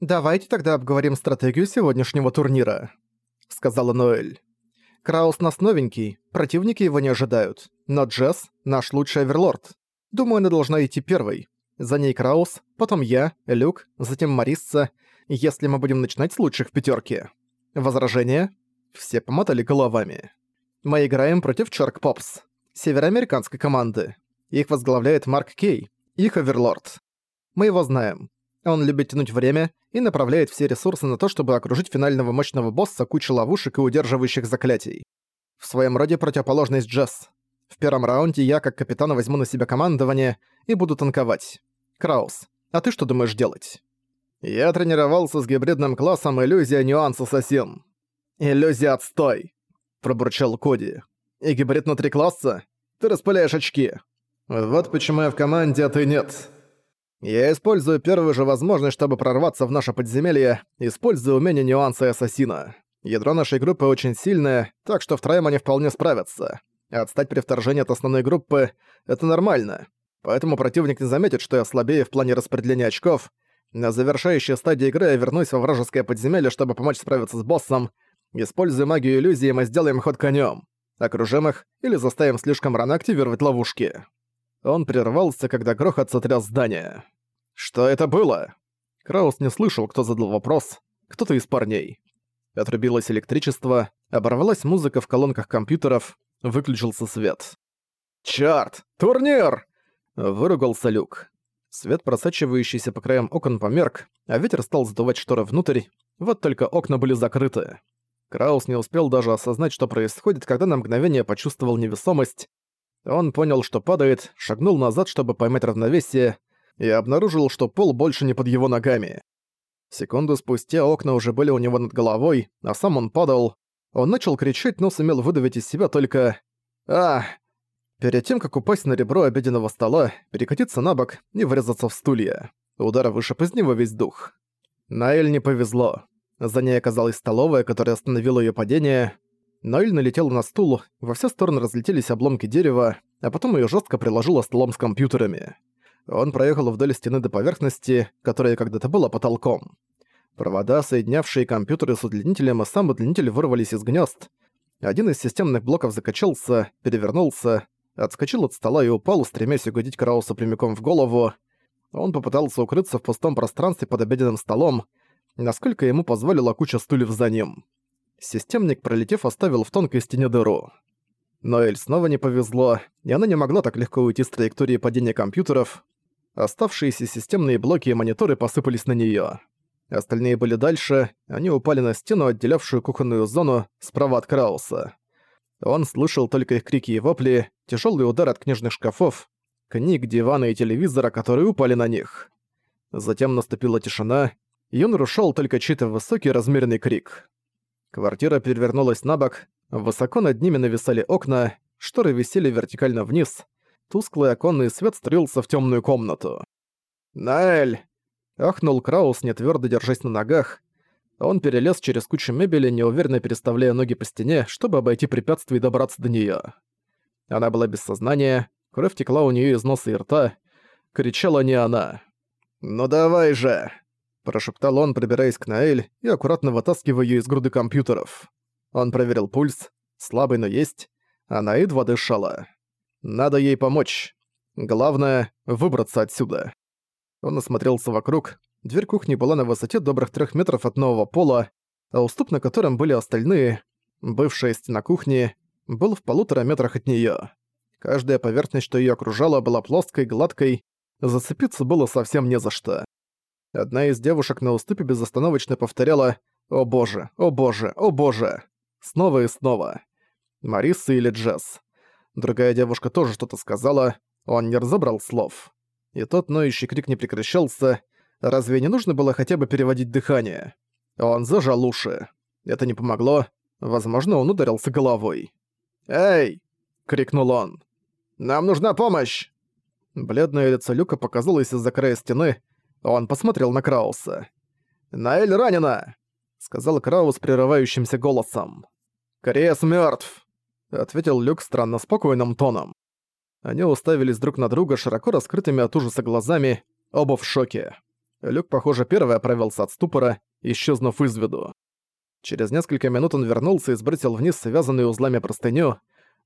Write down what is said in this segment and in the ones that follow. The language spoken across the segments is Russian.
«Давайте тогда обговорим стратегию сегодняшнего турнира», — сказала Ноэль. «Краус нас новенький, противники его не ожидают, но Джесс — наш лучший оверлорд. Думаю, она должна идти первой. За ней Краус, потом я, Люк, затем Марисса, если мы будем начинать с лучших в пятерке. Возражения?» Все помотали головами. «Мы играем против Чарк Попс, североамериканской команды. Их возглавляет Марк Кей, их оверлорд. Мы его знаем. Он любит тянуть время и направляет все ресурсы на то, чтобы окружить финального мощного босса кучей ловушек и удерживающих заклятий. В своем роде противоположность Джесс. В первом раунде я, как капитан, возьму на себя командование и буду танковать. Краус, а ты что думаешь делать? Я тренировался с гибридным классом «Иллюзия Нюанс Ассасин». «Иллюзия отстой!» – пробурчал Коди. «И гибрид внутри класса? Ты распыляешь очки!» «Вот почему я в команде, а ты нет!» Я использую первую же возможность, чтобы прорваться в наше подземелье, используя умение нюанса ассасина. Ядро нашей группы очень сильное, так что втроем они вполне справятся. Отстать при вторжении от основной группы — это нормально. Поэтому противник не заметит, что я слабее в плане распределения очков. На завершающей стадии игры я вернусь во вражеское подземелье, чтобы помочь справиться с боссом. Используя магию иллюзии, мы сделаем ход конем. Окружим их или заставим слишком рано активировать ловушки. Он прервался, когда грохот сотряс здание. «Что это было?» Краус не слышал, кто задал вопрос. Кто-то из парней. Отрубилось электричество, оборвалась музыка в колонках компьютеров, выключился свет. «Чёрт! Турнир!» Выругался Люк. Свет, просачивающийся по краям окон, померк, а ветер стал задувать шторы внутрь, вот только окна были закрыты. Краус не успел даже осознать, что происходит, когда на мгновение почувствовал невесомость, он понял, что падает, шагнул назад, чтобы поймать равновесие, и обнаружил, что пол больше не под его ногами. Секунду спустя окна уже были у него над головой, а сам он падал. Он начал кричать, но сумел выдавить из себя только «А!». Перед тем, как упасть на ребро обеденного стола, перекатиться на бок и врезаться в стулья. Удар вышиб из него весь дух. Наэль не повезло. За ней оказалась столовая, которая остановила ее падение. Ноэль налетела на стул, во все стороны разлетелись обломки дерева, а потом ее жестко приложило столом с компьютерами. Он проехал вдоль стены до поверхности, которая когда-то была потолком. Провода, соединявшие компьютеры с удлинителем и сам удлинитель вырвались из гнезд. Один из системных блоков закачался, перевернулся, отскочил от стола и упал, стремясь угодить Краусу прямиком в голову. Он попытался укрыться в пустом пространстве под обеденным столом, насколько ему позволила куча стульев за ним. Системник, пролетев, оставил в тонкой стене дыру. Но Эль снова не повезло, и она не могла так легко уйти с траектории падения компьютеров. Оставшиеся системные блоки и мониторы посыпались на неё. Остальные были дальше, они упали на стену, отделявшую кухонную зону, справа от Крауса. Он слышал только их крики и вопли, тяжёлый удар от книжных шкафов, книг, дивана и телевизора, которые упали на них. Затем наступила тишина, он нарушал только чей-то высокий размеренный крик. Квартира перевернулась на бок, высоко над ними нависали окна, шторы висели вертикально вниз, тусклый оконный свет стрелся в темную комнату. «Наэль!» — ахнул Краус, не твердо держась на ногах. Он перелез через кучу мебели, неуверенно переставляя ноги по стене, чтобы обойти препятствие и добраться до неё. Она была без сознания, кровь текла у неё из носа и рта. Кричала не она. «Ну давай же!» Прошептал он, пробираясь к Наэль и аккуратно вытаскивая её из груды компьютеров. Он проверил пульс, слабый, но есть. Она едва дышала. Надо ей помочь. Главное — выбраться отсюда. Он осмотрелся вокруг. Дверь кухни была на высоте добрых трех метров от нового пола, а уступ, на котором были остальные, бывшая стена кухни, был в полутора метрах от неё. Каждая поверхность, что её окружала, была плоской, гладкой, зацепиться было совсем не за что. Одна из девушек на уступе безостановочно повторяла «О боже, о боже, о боже!» Снова и снова. Мариса или Джесс. Другая девушка тоже что-то сказала, он не разобрал слов. И тот ноющий крик не прекращался. Разве не нужно было хотя бы переводить дыхание? Он зажал уши. Это не помогло. Возможно, он ударился головой. «Эй!» — крикнул он. «Нам нужна помощь!» Бледное лицо Люка показалось из-за края стены, он посмотрел на Крауса. «Наэль ранена!» — сказал Краус прерывающимся голосом. «Крес мёртв!» — ответил Люк странно спокойным тоном. Они уставились друг на друга широко раскрытыми от ужаса глазами, оба в шоке. Люк, похоже, первый оправился от ступора, исчезнув из виду. Через несколько минут он вернулся и сбросил вниз связанную узлами простыню.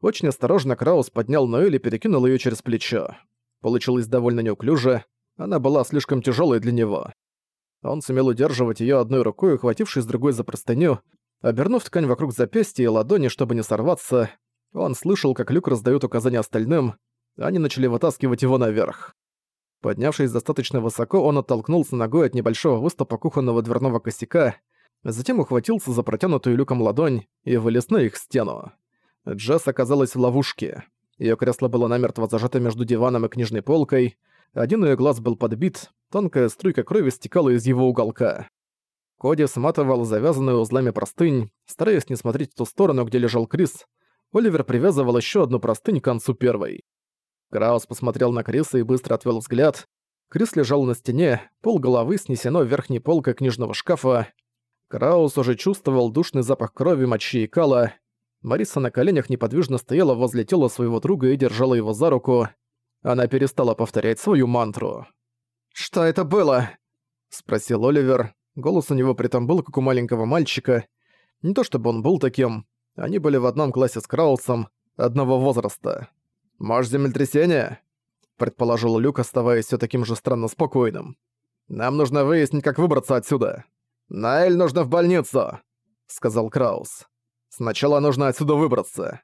Очень осторожно Краус поднял Ноэль и перекинул ее через плечо. Получилось довольно неуклюже, она была слишком тяжелой для него. Он сумел удерживать ее одной рукой, ухватившись другой за простыню, обернув ткань вокруг запястья и ладони, чтобы не сорваться. Он слышал, как Люк раздает указания остальным, они начали вытаскивать его наверх. Поднявшись достаточно высоко, он оттолкнулся ногой от небольшого выступа кухонного дверного косяка, затем ухватился за протянутую люком ладонь и вылез на их стену. Джесс оказалась в ловушке. Её кресло было намертво зажато между диваном и книжной полкой, один её глаз был подбит, тонкая струйка крови стекала из его уголка. Коди сматывал завязанную узлами простынь, стараясь не смотреть в ту сторону, где лежал Крис. Оливер привязывал ещё одну простынь к концу первой. Краус посмотрел на Криса и быстро отвел взгляд. Крис лежал на стене, пол головы снесено верхней полкой книжного шкафа. Краус уже чувствовал душный запах крови, мочи и кала. Мариса на коленях неподвижно стояла возле тела своего друга и держала его за руку. Она перестала повторять свою мантру. «Что это было?» — спросил Оливер. Голос у него при этом был, как у маленького мальчика. Не то чтобы он был таким. Они были в одном классе с Краусом, одного возраста. «Может, землетрясение?» — предположил Люк, оставаясь все таким же странно спокойным. «Нам нужно выяснить, как выбраться отсюда. Наэль нужно в больницу!» — сказал Краус. «Сначала нужно отсюда выбраться».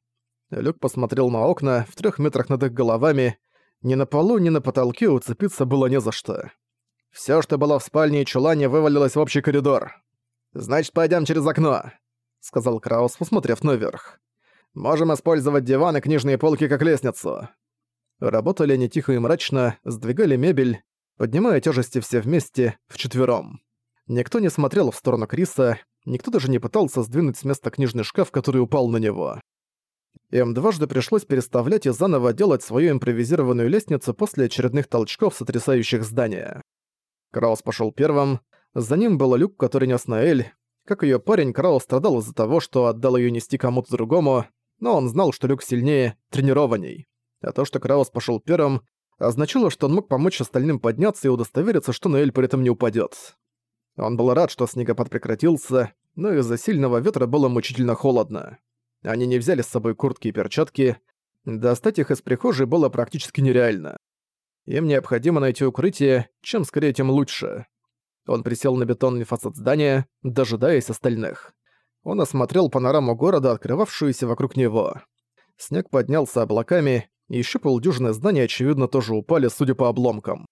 Люк посмотрел на окна в трех метрах над их головами. Ни на полу, ни на потолке уцепиться было не за что. Все, что было в спальне и чулане, вывалилось в общий коридор. «Значит, пойдем через окно», — сказал Краус, посмотрев наверх. Можем использовать диван и книжные полки как лестницу». Работали они тихо и мрачно, сдвигали мебель, поднимая тяжести все вместе, вчетвером. Никто не смотрел в сторону Криса, никто даже не пытался сдвинуть с места книжный шкаф, который упал на него. Им дважды пришлось переставлять и заново делать свою импровизированную лестницу после очередных толчков, сотрясающих здание. Краус пошел первым, за ним был Люк, который нес Наэль. Как ее парень, Краус страдал из-за того, что отдал ее нести кому-то другому, но он знал, что Люк сильнее, тренированней. А то, что Краус пошел первым, означало, что он мог помочь остальным подняться и удостовериться, что Ноэль при этом не упадет. Он был рад, что снегопад прекратился, но из-за сильного ветра было мучительно холодно. Они не взяли с собой куртки и перчатки, достать их из прихожей было практически нереально. Им необходимо найти укрытие, чем скорее, тем лучше. Он присел на бетонный фасад здания, дожидаясь остальных. Он осмотрел панораму города, открывавшуюся вокруг него. Снег поднялся облаками, и ещё полдюжины зданий, очевидно, тоже упали, судя по обломкам.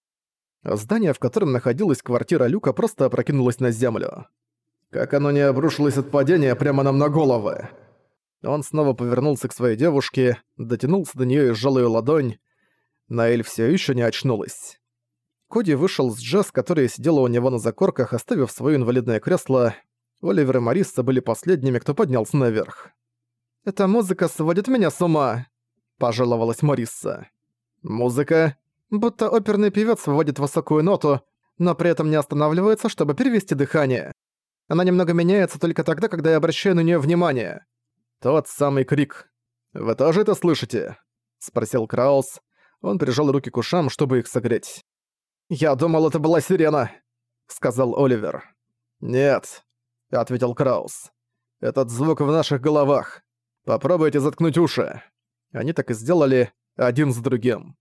Здание, в котором находилась квартира Люка, просто опрокинулось на землю. Как оно не обрушилось от падения прямо нам на головы. Он снова повернулся к своей девушке, дотянулся до неё и сжал её ладонь. Наэль всё ещё не очнулась. Коди вышел с Джесс, которая сидела у него на закорках, оставив своё инвалидное кресло, Оливер и Марисса были последними, кто поднялся наверх. «Эта музыка сводит меня с ума», — пожаловалась Марисса. «Музыка? Будто оперный певец выводит высокую ноту, но при этом не останавливается, чтобы перевести дыхание. Она немного меняется только тогда, когда я обращаю на нее внимание». Тот самый крик. «Вы тоже это слышите?» — спросил Краус. Он прижал руки к ушам, чтобы их согреть. «Я думал, это была сирена», — сказал Оливер. «Нет, — ответил Краус. «Этот звук в наших головах. Попробуйте заткнуть уши». Они так и сделали, один за другим.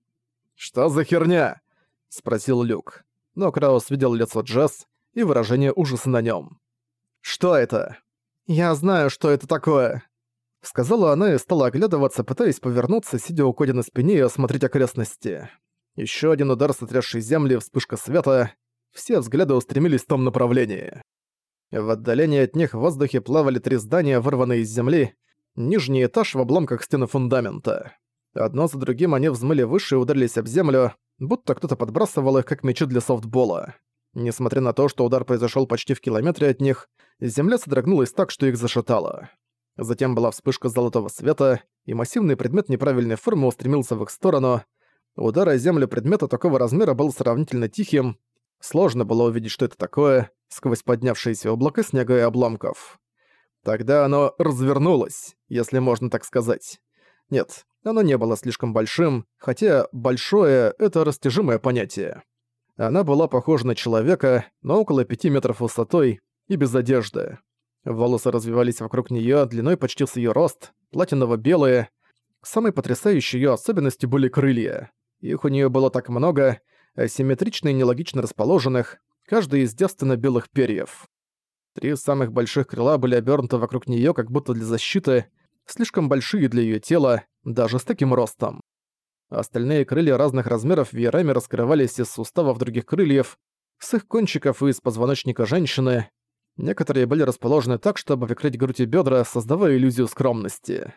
«Что за херня?» — спросил Люк. Но Краус видел лицо Джесс и выражение ужаса на нем. «Что это?» «Я знаю, что это такое», — сказала она и стала оглядываться, пытаясь повернуться, сидя у Коди на спине и осмотреть окрестности. Еще один удар, сотрясший земли, вспышка света. Все взгляды устремились в том направлении. В отдалении от них в воздухе плавали три здания, вырванные из земли, нижний этаж в обломках стены фундамента. Одно за другим они взмыли выше и ударились об землю, будто кто-то подбрасывал их как мячи для софтбола. Несмотря на то, что удар произошел почти в километре от них, земля содрогнулась так, что их зашатало. Затем была вспышка золотого света, и массивный предмет неправильной формы устремился в их сторону. Удар о землю предмета такого размера был сравнительно тихим, Сложно было увидеть, что это такое, сквозь поднявшиеся облака снега и обломков. Тогда оно развернулось, если можно так сказать. Нет, оно не было слишком большим, хотя «большое» — это растяжимое понятие. Она была похожа на человека, но около пяти метров высотой и без одежды. Волосы развивались вокруг неё, длиной почти с её рост, платиново-белые. Самой потрясающей её особенностью были крылья. Их у неё было так много, асимметрично и нелогично расположенных, каждый из девственно-белых перьев. Три самых больших крыла были обернуты вокруг неё, как будто для защиты, слишком большие для её тела, даже с таким ростом. Остальные крылья разных размеров веерами раскрывались из суставов других крыльев, с их кончиков и из позвоночника женщины. Некоторые были расположены так, чтобы прикрыть грудь и бедра, создавая иллюзию скромности.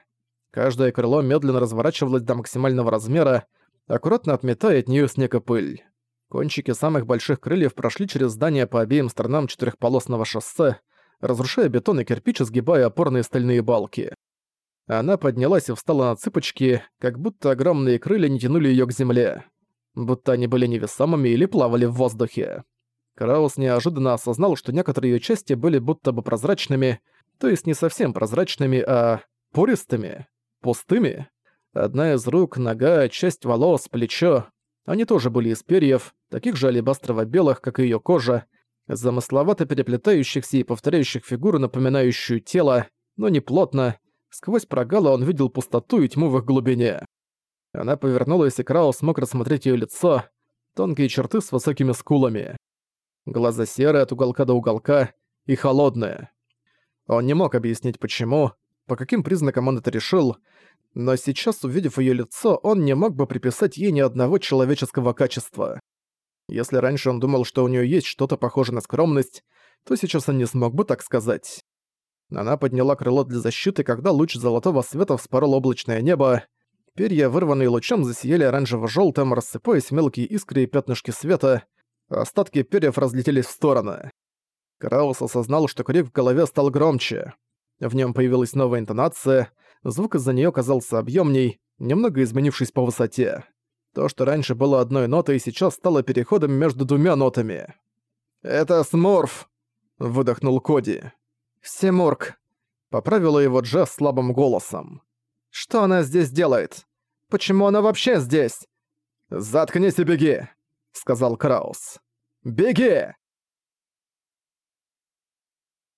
Каждое крыло медленно разворачивалось до максимального размера, аккуратно отметая от нее снег и пыль. Кончики самых больших крыльев прошли через здание по обеим сторонам четырехполосного шоссе, разрушая бетон и кирпич, сгибая опорные стальные балки. Она поднялась и встала на цыпочки, как будто огромные крылья не тянули её к земле. Будто они были невесомыми или плавали в воздухе. Краус неожиданно осознал, что некоторые её части были будто бы прозрачными, то есть не совсем прозрачными, а пористыми, пустыми. Одна из рук, нога, часть волос, плечо. Они тоже были из перьев, таких же алебастрово-белых, как и её кожа, замысловато переплетающихся и повторяющих фигуру, напоминающую тело, но не плотно, Сквозь прогалы он видел пустоту и тьму в их глубине. Она повернулась, и Краус смог рассмотреть её лицо, тонкие черты с высокими скулами. Глаза серые от уголка до уголка и холодные. Он не мог объяснить почему, по каким признакам он это решил, но сейчас, увидев её лицо, он не мог бы приписать ей ни одного человеческого качества. Если раньше он думал, что у неё есть что-то похожее на скромность, то сейчас он не смог бы так сказать. Она подняла крыло для защиты, когда луч золотого света вспорол облачное небо. Перья, вырванные лучом, засияли оранжево-жёлтым, рассыпаясь мелкие искры и пятнышки света. Остатки перьев разлетелись в стороны. Краус осознал, что крик в голове стал громче. В нем появилась новая интонация, звук из-за нее казался объемней, немного изменившись по высоте. То, что раньше было одной нотой, сейчас стало переходом между двумя нотами. «Это Смурф!» — выдохнул Коди. «Симург», — поправила его Джесс слабым голосом. «Что она здесь делает? Почему она вообще здесь?» «Заткнись и беги», — сказал Краус. «Беги!»